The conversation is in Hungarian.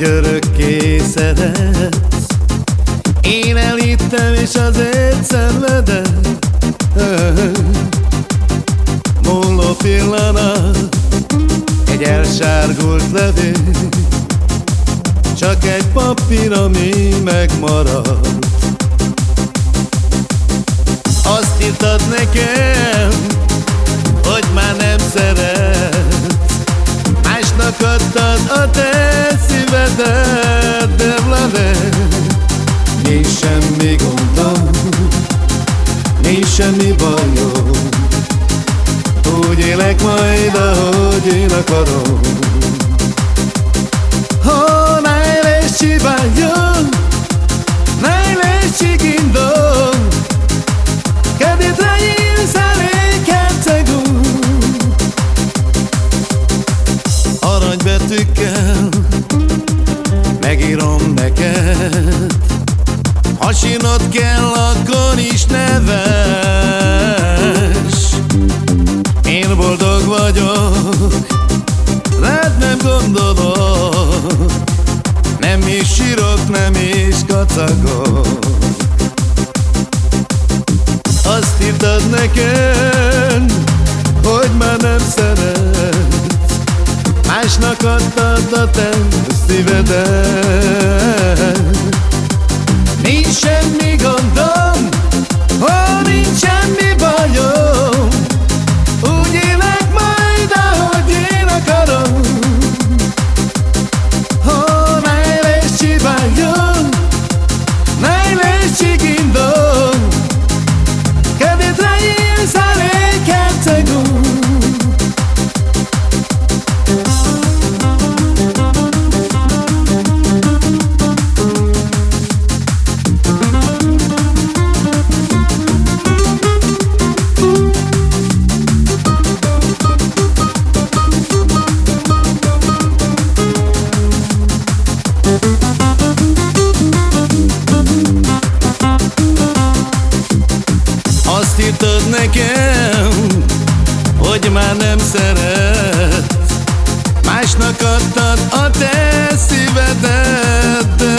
hogy örökké szeretsz Én elhittem és azért szenvedem Múló pillanat Egy elsárgult levél. Csak egy papír, ami megmarad Azt írtad nekem Hogy már nem Nincs semmi gondom Nincs semmi bajom. Úgy élek majd, ahogy én akarom. Oh, najlepší cibayo Najlepší gindom Kedy trajím szállé kercegú. Aranybetűkkel akkor is neves. Én boldog vagyok. Rád nem gondolok. Nem is sírok, nem is kacagok. Azt írtad nekem Hogy már nem szeretsz. Másnak adtad a te szívedet már nem szeret. Másnak adtad a te szívedet.